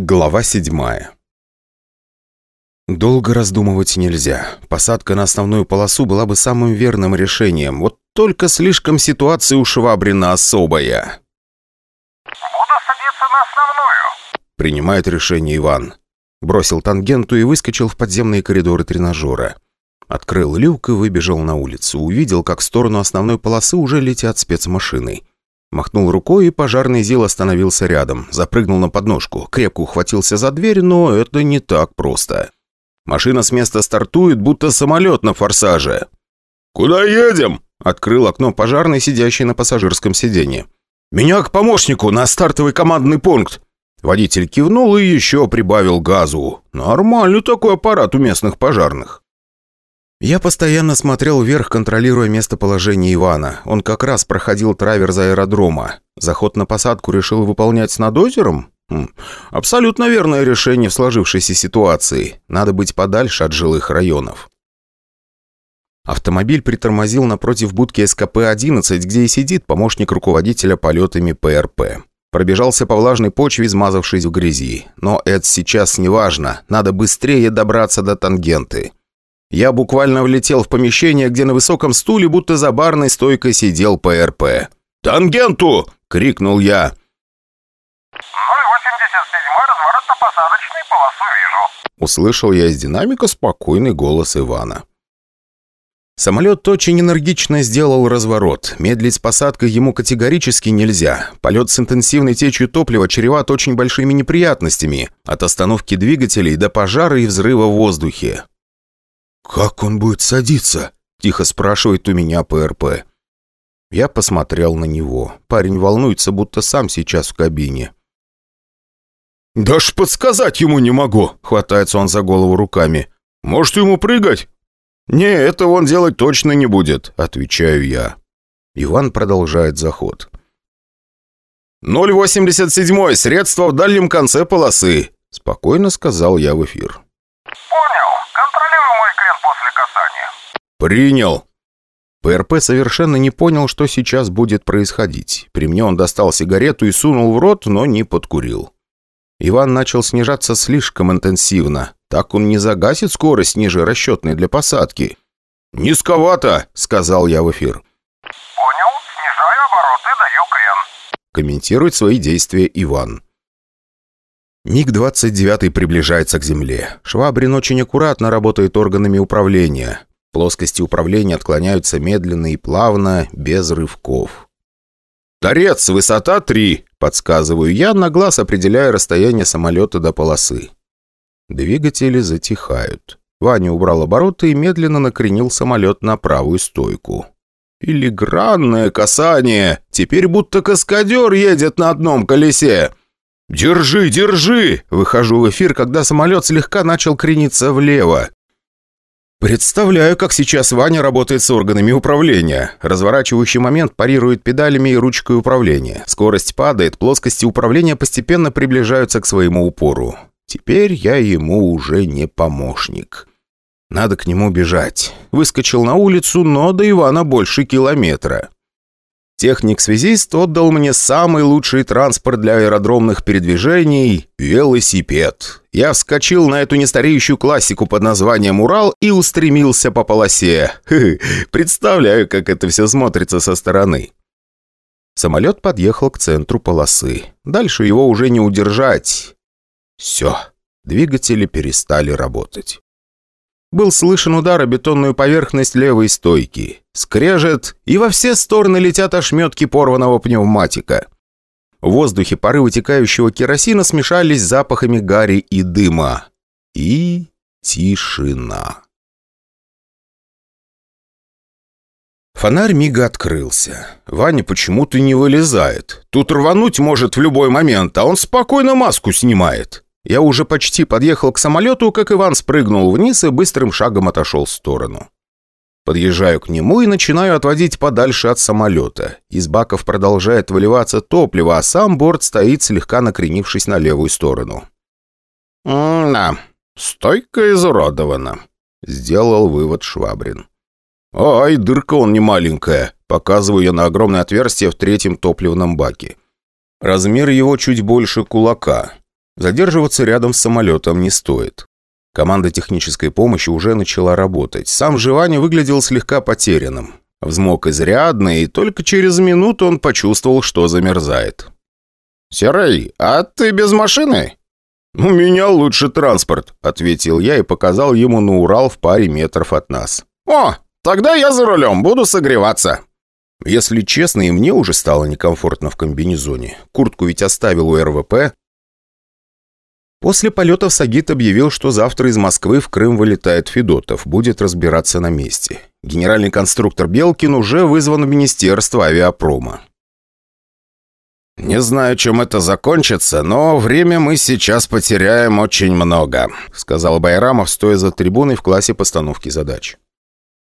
Глава седьмая Долго раздумывать нельзя. Посадка на основную полосу была бы самым верным решением. Вот только слишком ситуация у Швабрина особая. «Буду садиться на основную», — принимает решение Иван. Бросил тангенту и выскочил в подземные коридоры тренажера. Открыл люк и выбежал на улицу. Увидел, как в сторону основной полосы уже летят спецмашины. Махнул рукой, и пожарный ЗИЛ остановился рядом. Запрыгнул на подножку. Крепко ухватился за дверь, но это не так просто. Машина с места стартует, будто самолет на форсаже. «Куда едем?» — открыл окно пожарный, сидящий на пассажирском сиденье. «Меня к помощнику на стартовый командный пункт!» Водитель кивнул и еще прибавил газу. «Нормальный такой аппарат у местных пожарных». Я постоянно смотрел вверх, контролируя местоположение Ивана. Он как раз проходил траверз аэродрома. Заход на посадку решил выполнять над озером? Хм. Абсолютно верное решение в сложившейся ситуации. Надо быть подальше от жилых районов. Автомобиль притормозил напротив будки СКП-11, где и сидит помощник руководителя полетами ПРП. Пробежался по влажной почве, измазавшись в грязи. Но это сейчас не важно. Надо быстрее добраться до тангенты. Я буквально влетел в помещение, где на высоком стуле, будто за барной стойкой, сидел ПРП. «Тангенту!» — крикнул я. 087 разворотно-посадочный, полосу вижу. Услышал я из динамика спокойный голос Ивана. Самолет очень энергично сделал разворот. Медлить с посадкой ему категорически нельзя. Полет с интенсивной течью топлива чреват очень большими неприятностями. От остановки двигателей до пожара и взрыва в воздухе. «Как он будет садиться?» – тихо спрашивает у меня ПРП. Я посмотрел на него. Парень волнуется, будто сам сейчас в кабине. «Даже подсказать ему не могу!» – хватается он за голову руками. «Может, ему прыгать?» «Не, этого он делать точно не будет», – отвечаю я. Иван продолжает заход. «087, средство в дальнем конце полосы», – спокойно сказал я в эфир. «Принял!» ПРП совершенно не понял, что сейчас будет происходить. При мне он достал сигарету и сунул в рот, но не подкурил. Иван начал снижаться слишком интенсивно. Так он не загасит скорость ниже расчетной для посадки. «Низковато!» — сказал я в эфир. «Понял. Снижаю обороты, даю крен». Комментирует свои действия Иван. МиГ-29 приближается к земле. Швабрин очень аккуратно работает органами управления. Плоскости управления отклоняются медленно и плавно, без рывков. «Торец, высота 3!» – подсказываю я, на глаз определяя расстояние самолета до полосы. Двигатели затихают. Ваня убрал обороты и медленно накренил самолет на правую стойку. «Филигранное касание! Теперь будто каскадер едет на одном колесе!» «Держи, держи!» Выхожу в эфир, когда самолет слегка начал крениться влево. Представляю, как сейчас Ваня работает с органами управления. Разворачивающий момент парирует педалями и ручкой управления. Скорость падает, плоскости управления постепенно приближаются к своему упору. Теперь я ему уже не помощник. Надо к нему бежать. Выскочил на улицу, но до Ивана больше километра. Техник-связист отдал мне самый лучший транспорт для аэродромных передвижений – велосипед. Я вскочил на эту нестареющую классику под названием «Урал» и устремился по полосе. Представляю, как это все смотрится со стороны. Самолет подъехал к центру полосы. Дальше его уже не удержать. Все, двигатели перестали работать. Был слышен удар о бетонную поверхность левой стойки. Скрежет, и во все стороны летят ошметки порванного пневматика. В воздухе пары вытекающего керосина смешались с запахами гари и дыма. И тишина. Фонарь мига открылся. Ваня почему-то не вылезает. Тут рвануть может в любой момент, а он спокойно маску снимает. Я уже почти подъехал к самолету, как Иван спрыгнул вниз и быстрым шагом отошел в сторону. Подъезжаю к нему и начинаю отводить подальше от самолета. Из баков продолжает выливаться топливо, а сам борт стоит, слегка накренившись на левую сторону. «Да, стойка изуродована», — сделал вывод Швабрин. «Ай, дырка он не маленькая», — показываю я на огромное отверстие в третьем топливном баке. Размер его чуть больше кулака. Задерживаться рядом с самолетом не стоит. Команда технической помощи уже начала работать. Сам же Ваня выглядел слегка потерянным. Взмок изрядно, и только через минуту он почувствовал, что замерзает. «Серый, а ты без машины?» «У меня лучше транспорт», — ответил я и показал ему на Урал в паре метров от нас. «О, тогда я за рулем, буду согреваться». Если честно, и мне уже стало некомфортно в комбинезоне. Куртку ведь оставил у РВП. После полетов Сагит объявил, что завтра из Москвы в Крым вылетает Федотов, будет разбираться на месте. Генеральный конструктор Белкин уже вызван в Министерство авиапрома. «Не знаю, чем это закончится, но время мы сейчас потеряем очень много», сказал Байрамов, стоя за трибуной в классе постановки задач.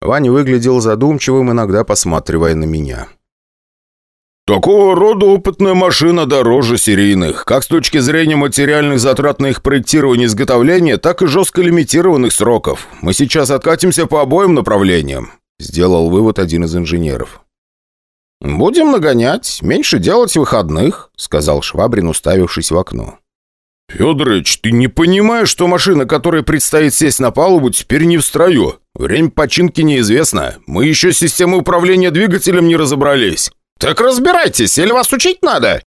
Ваня выглядел задумчивым, иногда посматривая на меня. «Такого рода опытная машина дороже серийных, как с точки зрения материальных затрат на их проектирование и изготовление, так и жестко лимитированных сроков. Мы сейчас откатимся по обоим направлениям», сделал вывод один из инженеров. «Будем нагонять, меньше делать выходных», сказал Швабрин, уставившись в окно. «Федорович, ты не понимаешь, что машина, которой предстоит сесть на палубу, теперь не в строю? Время починки неизвестно. Мы еще с системой управления двигателем не разобрались». «Так разбирайтесь, или вас учить надо?»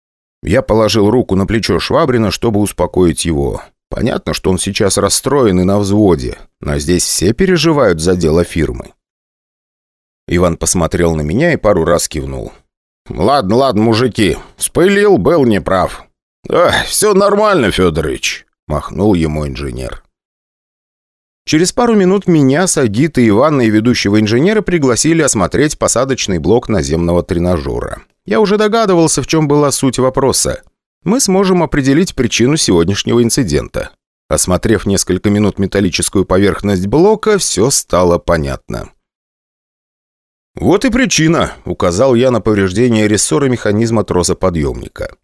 Я положил руку на плечо Швабрина, чтобы успокоить его. Понятно, что он сейчас расстроен и на взводе, но здесь все переживают за дело фирмы. Иван посмотрел на меня и пару раз кивнул. «Ладно, ладно, мужики, спылил, был неправ». «Ах, все нормально, Федорович», — махнул ему инженер. Через пару минут меня, Сагита, Ивана и ведущего инженера пригласили осмотреть посадочный блок наземного тренажера. Я уже догадывался, в чем была суть вопроса. Мы сможем определить причину сегодняшнего инцидента. Осмотрев несколько минут металлическую поверхность блока, все стало понятно. «Вот и причина», — указал я на повреждение рессора механизма тросоподъемника.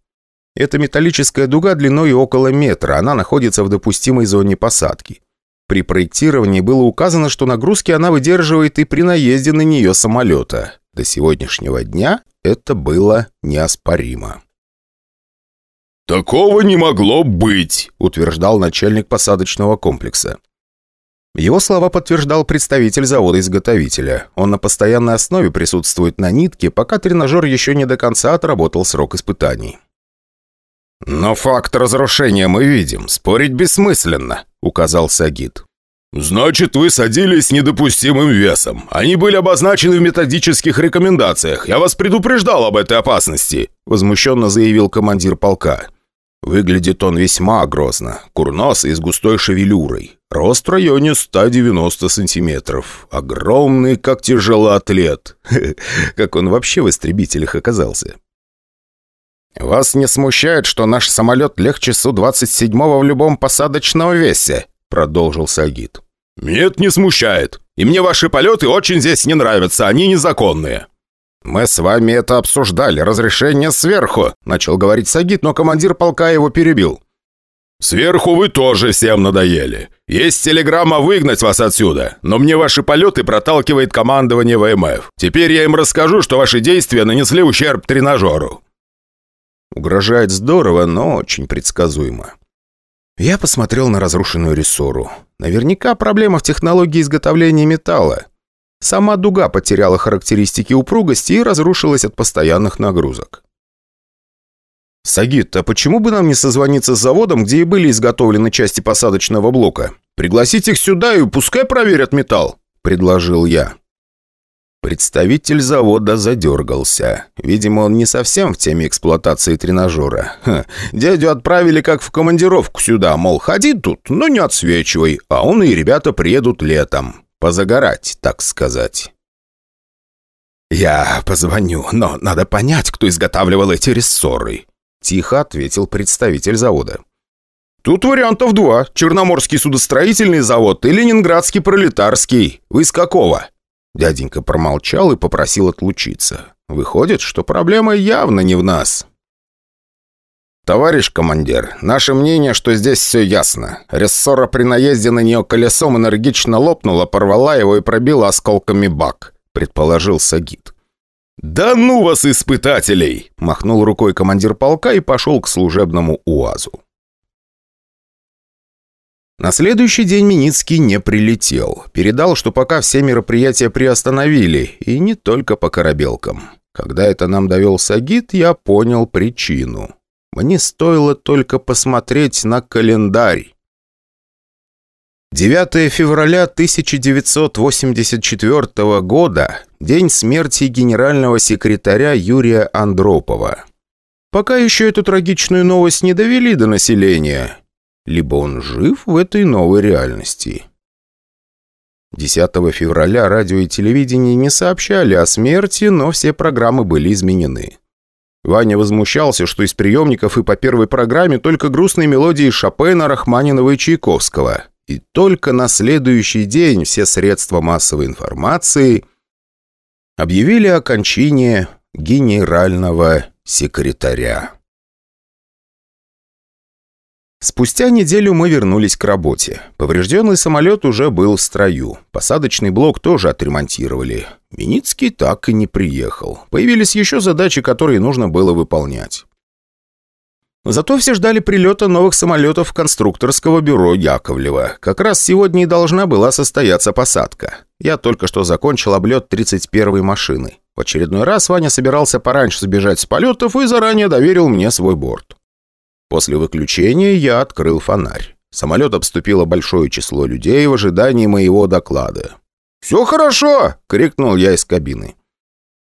Это металлическая дуга длиной около метра, она находится в допустимой зоне посадки. При проектировании было указано, что нагрузки она выдерживает и при наезде на нее самолета. До сегодняшнего дня это было неоспоримо. «Такого не могло быть», — утверждал начальник посадочного комплекса. Его слова подтверждал представитель завода-изготовителя. Он на постоянной основе присутствует на нитке, пока тренажер еще не до конца отработал срок испытаний. «Но факт разрушения мы видим. Спорить бессмысленно», — указал Сагит. «Значит, вы садились с недопустимым весом. Они были обозначены в методических рекомендациях. Я вас предупреждал об этой опасности», — возмущенно заявил командир полка. Выглядит он весьма грозно. Курнос и с густой шевелюрой. Рост в районе 190 сантиметров. Огромный, как тяжелоатлет. Как он вообще в истребителях оказался? «Вас не смущает, что наш самолет легче Су-27 в любом посадочном весе?» Продолжил Сагит. «Нет, не смущает. И мне ваши полеты очень здесь не нравятся, они незаконные». «Мы с вами это обсуждали, разрешение сверху», начал говорить Сагит, но командир полка его перебил. «Сверху вы тоже всем надоели. Есть телеграмма выгнать вас отсюда, но мне ваши полеты проталкивает командование ВМФ. Теперь я им расскажу, что ваши действия нанесли ущерб тренажеру». Угрожает здорово, но очень предсказуемо. Я посмотрел на разрушенную рессору. Наверняка проблема в технологии изготовления металла. Сама дуга потеряла характеристики упругости и разрушилась от постоянных нагрузок. «Сагит, а почему бы нам не созвониться с заводом, где и были изготовлены части посадочного блока? Пригласить их сюда и пускай проверят металл», — предложил я. Представитель завода задергался. Видимо, он не совсем в теме эксплуатации тренажера. Ха, дядю отправили как в командировку сюда, мол, ходи тут, но не отсвечивай, а он и ребята приедут летом. Позагорать, так сказать. «Я позвоню, но надо понять, кто изготавливал эти рессоры», — тихо ответил представитель завода. «Тут вариантов два. Черноморский судостроительный завод и Ленинградский пролетарский. Вы из какого?» Дяденька промолчал и попросил отлучиться. Выходит, что проблема явно не в нас. «Товарищ командир, наше мнение, что здесь все ясно. Рессора при наезде на нее колесом энергично лопнула, порвала его и пробила осколками бак», — предположил Сагит. «Да ну вас, испытателей!» — махнул рукой командир полка и пошел к служебному УАЗу. На следующий день Миницкий не прилетел. Передал, что пока все мероприятия приостановили, и не только по корабелкам. Когда это нам довел Сагит, я понял причину. Мне стоило только посмотреть на календарь. 9 февраля 1984 года – день смерти генерального секретаря Юрия Андропова. Пока еще эту трагичную новость не довели до населения. Либо он жив в этой новой реальности. 10 февраля радио и телевидение не сообщали о смерти, но все программы были изменены. Ваня возмущался, что из приемников и по первой программе только грустные мелодии Шопена, Рахманинова и Чайковского – и только на следующий день все средства массовой информации объявили о кончине генерального секретаря. Спустя неделю мы вернулись к работе. Поврежденный самолет уже был в строю. Посадочный блок тоже отремонтировали. Миницкий так и не приехал. Появились еще задачи, которые нужно было выполнять. Зато все ждали прилета новых самолетов конструкторского бюро Яковлева. Как раз сегодня и должна была состояться посадка. Я только что закончил облет 31-й машины. В очередной раз Ваня собирался пораньше сбежать с полетов и заранее доверил мне свой борт. После выключения я открыл фонарь. Самолет обступило большое число людей в ожидании моего доклада. «Все хорошо!» — крикнул я из кабины.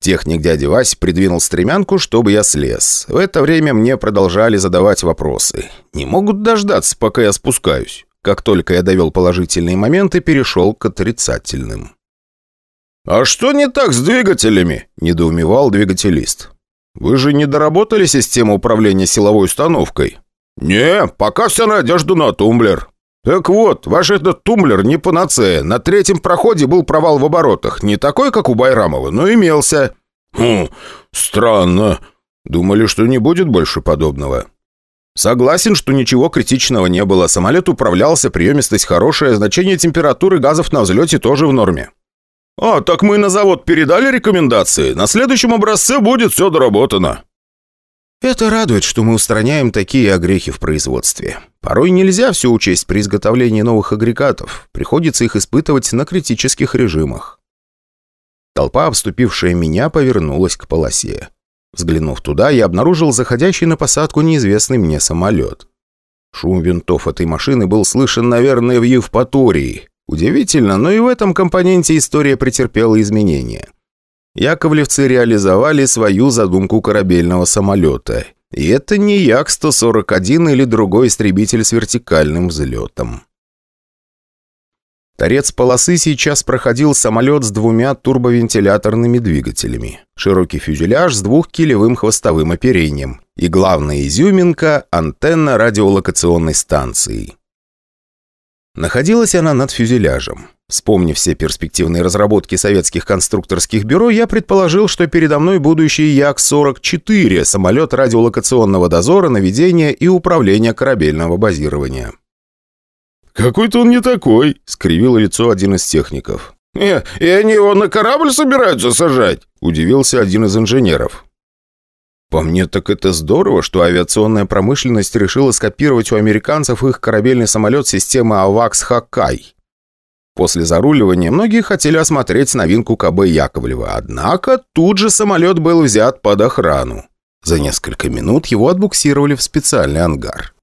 Техник дяди Вась придвинул стремянку, чтобы я слез. В это время мне продолжали задавать вопросы. Не могут дождаться, пока я спускаюсь. Как только я довел положительные моменты, перешел к отрицательным. «А что не так с двигателями?» – недоумевал двигателист. «Вы же не доработали систему управления силовой установкой?» «Не, пока вся надежда на тумблер». «Так вот, ваш этот тумблер не панацея. На третьем проходе был провал в оборотах. Не такой, как у Байрамова, но имелся». «Хм, странно. Думали, что не будет больше подобного». «Согласен, что ничего критичного не было. Самолет управлялся, приемистость хорошая, значение температуры газов на взлете тоже в норме». «А, так мы на завод передали рекомендации. На следующем образце будет все доработано». Это радует, что мы устраняем такие огрехи в производстве. Порой нельзя все учесть при изготовлении новых агрегатов. Приходится их испытывать на критических режимах. Толпа, обступившая меня, повернулась к полосе. Взглянув туда, я обнаружил заходящий на посадку неизвестный мне самолет. Шум винтов этой машины был слышен, наверное, в Евпатории. Удивительно, но и в этом компоненте история претерпела изменения. Яковлевцы реализовали свою задумку корабельного самолета. И это не Як-141 или другой истребитель с вертикальным взлетом. Торец полосы сейчас проходил самолет с двумя турбовентиляторными двигателями, широкий фюзеляж с двухкилевым хвостовым оперением и главная изюминка – антенна радиолокационной станции. Находилась она над фюзеляжем. Вспомнив все перспективные разработки советских конструкторских бюро, я предположил, что передо мной будущий Як-44, самолет радиолокационного дозора, наведения и управления корабельного базирования. «Какой-то он не такой», — скривило лицо один из техников. «Э, и они его на корабль собираются сажать?» — удивился один из инженеров. По мне так это здорово, что авиационная промышленность решила скопировать у американцев их корабельный самолет системы «Авакс Хакай». После заруливания многие хотели осмотреть новинку КБ Яковлева, однако тут же самолет был взят под охрану. За несколько минут его отбуксировали в специальный ангар.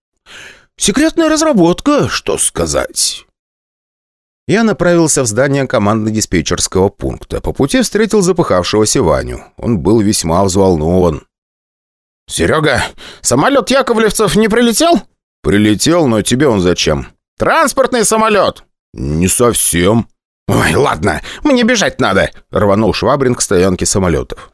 «Секретная разработка, что сказать?» Я направился в здание командно-диспетчерского пункта. По пути встретил запыхавшегося Ваню. Он был весьма взволнован. «Серега, самолет яковлевцев не прилетел?» «Прилетел, но тебе он зачем?» «Транспортный самолет!» «Не совсем». «Ой, ладно, мне бежать надо», — рванул Швабрин к стоянке самолетов.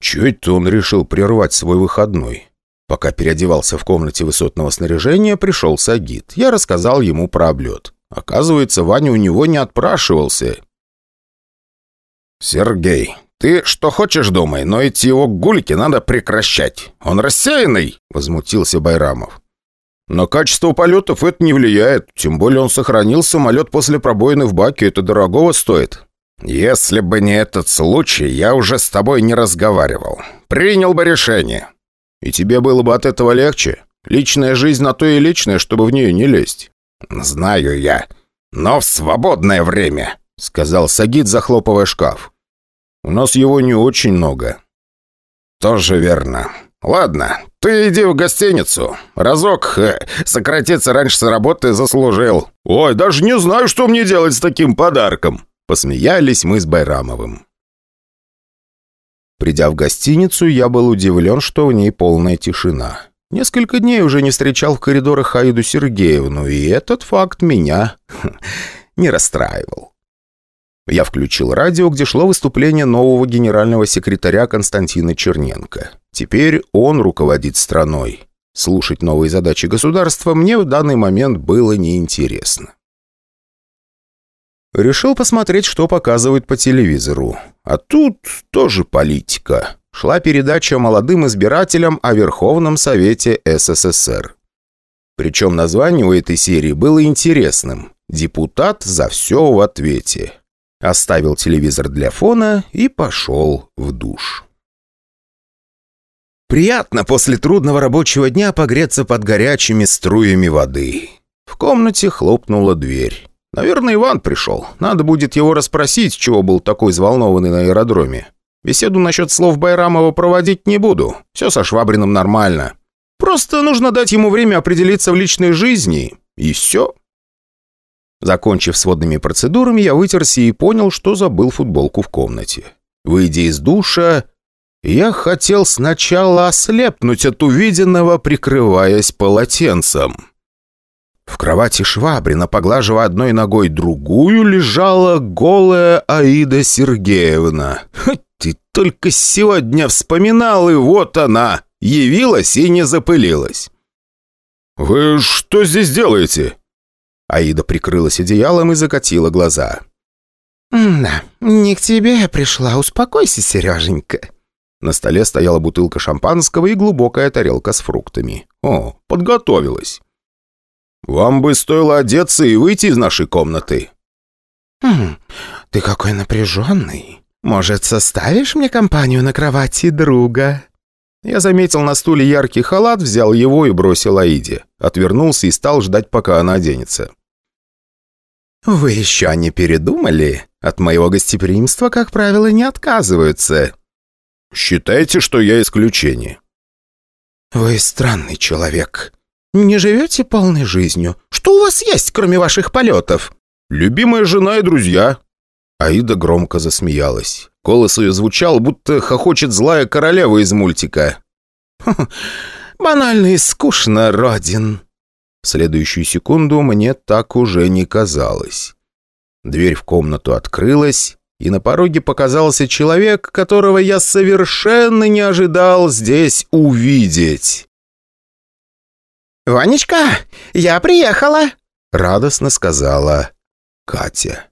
Чего это он решил прервать свой выходной? Пока переодевался в комнате высотного снаряжения, пришел Сагит. Я рассказал ему про облет. Оказывается, Ваня у него не отпрашивался. «Сергей, ты что хочешь думай, но эти его гульки надо прекращать. Он рассеянный», — возмутился Байрамов. На качество полетов это не влияет. Тем более он сохранил самолет после пробоины в баке. Это дорогого стоит. Если бы не этот случай, я уже с тобой не разговаривал. Принял бы решение. И тебе было бы от этого легче? Личная жизнь на то и личная, чтобы в нее не лезть». «Знаю я. Но в свободное время», — сказал Сагид, захлопывая шкаф. «У нас его не очень много». «Тоже верно. Ладно, ты иди в гостиницу. Разок э, сократиться раньше с работы заслужил». «Ой, даже не знаю, что мне делать с таким подарком!» Посмеялись мы с Байрамовым. Придя в гостиницу, я был удивлен, что в ней полная тишина. Несколько дней уже не встречал в коридорах Аиду Сергеевну, и этот факт меня не расстраивал. Я включил радио, где шло выступление нового генерального секретаря Константина Черненко. Теперь он руководит страной. Слушать новые задачи государства мне в данный момент было неинтересно. Решил посмотреть, что показывают по телевизору. А тут тоже политика. Шла передача молодым избирателям о Верховном Совете СССР. Причем название у этой серии было интересным. «Депутат за все в ответе» оставил телевизор для фона и пошел в душ. Приятно после трудного рабочего дня погреться под горячими струями воды. В комнате хлопнула дверь. Наверное, Иван пришел. Надо будет его расспросить, чего был такой взволнованный на аэродроме. Беседу насчет слов Байрамова проводить не буду. Все со Швабриным нормально. Просто нужно дать ему время определиться в личной жизни, и все. Закончив сводными процедурами, я вытерся и понял, что забыл футболку в комнате. Выйдя из душа, я хотел сначала ослепнуть от увиденного, прикрываясь полотенцем. В кровати Швабрина, поглаживая одной ногой другую, лежала голая Аида Сергеевна. Ты только сегодня вспоминал, и вот она, явилась и не запылилась. «Вы что здесь делаете?» Аида прикрылась одеялом и закатила глаза. «Да, не к тебе я пришла. Успокойся, Сереженька». На столе стояла бутылка шампанского и глубокая тарелка с фруктами. О, подготовилась. «Вам бы стоило одеться и выйти из нашей комнаты». «Хм, ты какой напряженный. Может, составишь мне компанию на кровати друга?» Я заметил на стуле яркий халат, взял его и бросил Аиде. Отвернулся и стал ждать, пока она оденется. «Вы еще не передумали? От моего гостеприимства, как правило, не отказываются». «Считайте, что я исключение». «Вы странный человек. Не живете полной жизнью. Что у вас есть, кроме ваших полетов?» «Любимая жена и друзья». Аида громко засмеялась. Голос ее звучал, будто хохочет злая королева из мультика. «Банально и скучно, Родин». В следующую секунду мне так уже не казалось. Дверь в комнату открылась, и на пороге показался человек, которого я совершенно не ожидал здесь увидеть. «Ванечка, я приехала!» — радостно сказала Катя.